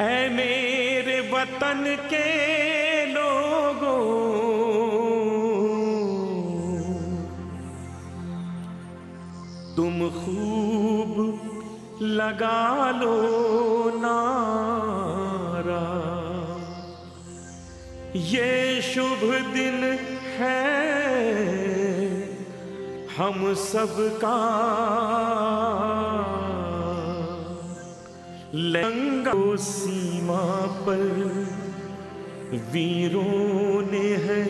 ऐ मेरे वतन के लोगों। तुम खूब लगा लो नारा। ये शुभ दिन है। हम सबका लंगो सीमा पर वीरों ने है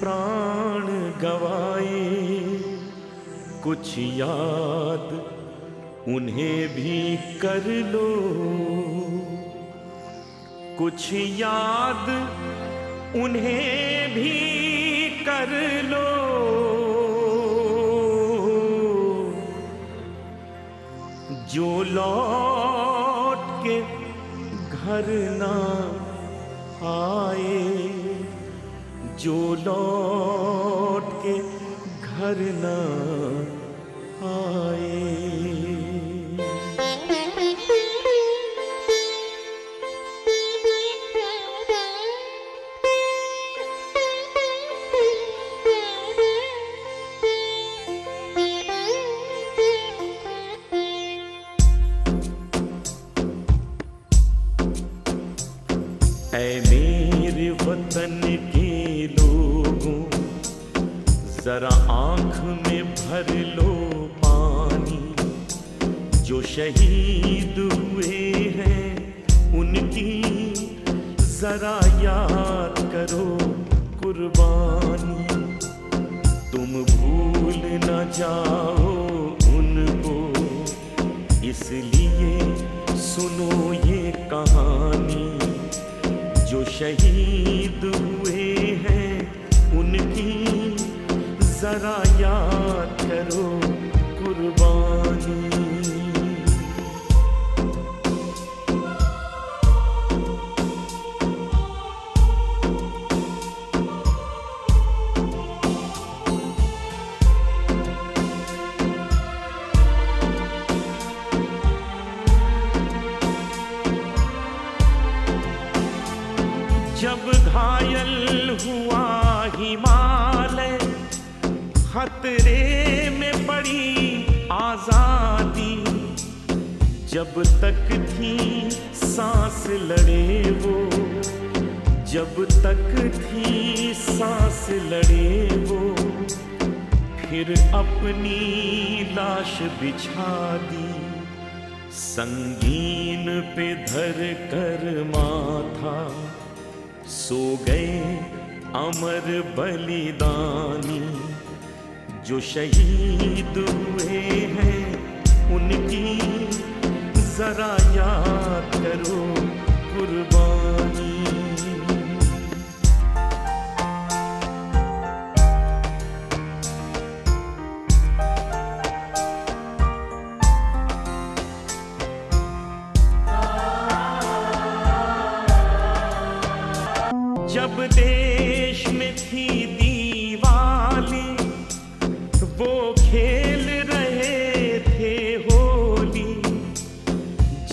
प्राण गवाए। कुछ याद उन्हें भी कर लो। कुछ याद उन्हें भी कर लो। जो के घर ना आए जो लौट के घर ना आए। ऐ मेरे वतन के लोगों, जरा आँख में भर लो पानी। जो शहीद हुए हैं, उनकी जरा याद करो कुर्बानी। तुम भूल न जाओ उनको, इसलिए सुनो ये कहानी। शहीद हुए हैं उनकी जरा याद करो। खतरे में पड़ी आज़ादी। जब तक थी सांस लड़े वो, जब तक थी सांस लड़े वो, फिर अपनी लाश बिछा दी। संगीन पे धर कर माथा, सो गए अमर बलिदानी। जो शहीद हुए हैं उनकी जरा याद करो कुर्बानी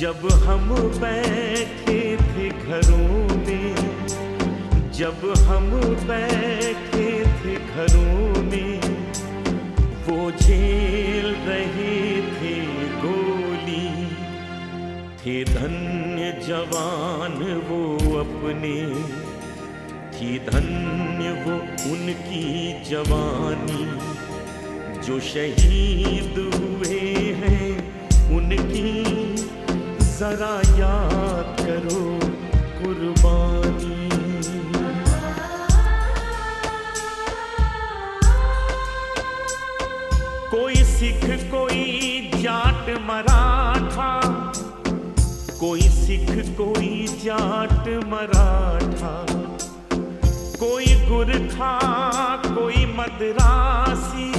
जब हम बैठे थे घरों में, जब हम बैठे थे घरों में, वो झेल रहे थे गोली, थे धन्य जवान वो अपने, थी धन्य वो उनकी जवानी, जो शहीद हुए हैं जरा याद करो कुर्बानी। कोई सिख, कोई जाट मराठा। कोई सिख, कोई जाट मराठा। कोई गुरखा कोई मदरासी।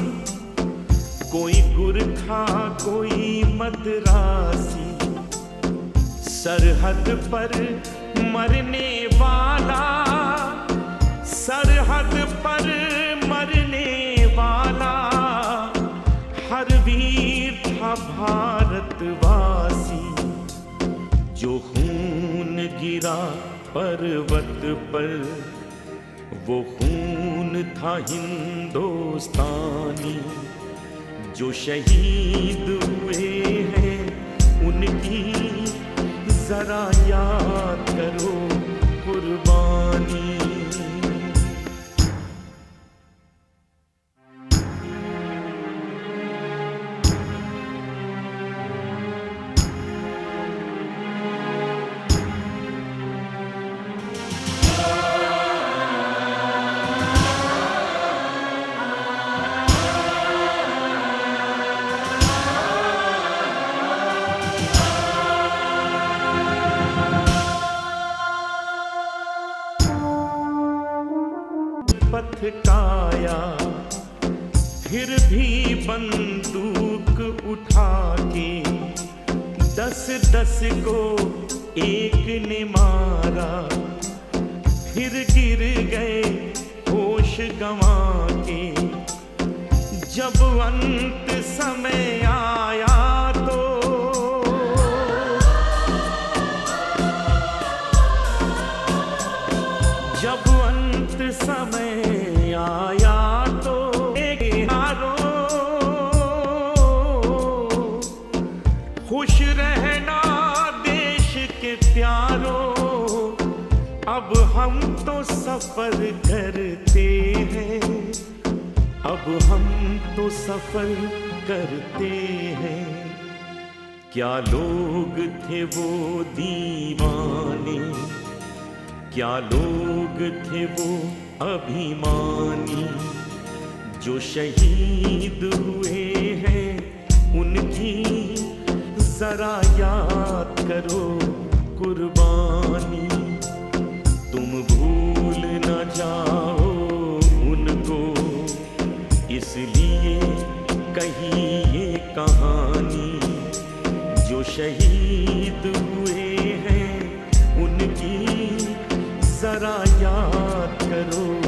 कोई गुरखा कोई मदरासी। सरहद पर मरने वाला, सरहद पर मरने वाला, हर वीर था भारतवासी, जो खून गिरा पर्वत पर, वो खून था हिंदुस्तानी, जो शहीद हुए हैं उनकी जरा याद करो। पथ फिर भी बंदूक उठा के दस दस को एक ने मारा। फिर गिर गए होश गंवा के। जब अंत खुश रहना देश के प्यारों। अब हम तो सफ़र करते हैं। अब हम तो सफ़र करते हैं। क्या लोग थे वो दीवाने? क्या लोग थे वो अभिमानी? जो शहीद हुए जरा याद करो कुर्बानी। तुम भूल न जाओ उनको, इसलिए कही ये कहानी। जो शहीद हुए हैं, उनकी जरा याद करो।